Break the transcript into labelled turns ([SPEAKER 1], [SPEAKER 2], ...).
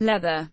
[SPEAKER 1] leather.